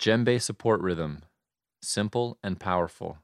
Djembe support rhythm, simple and powerful.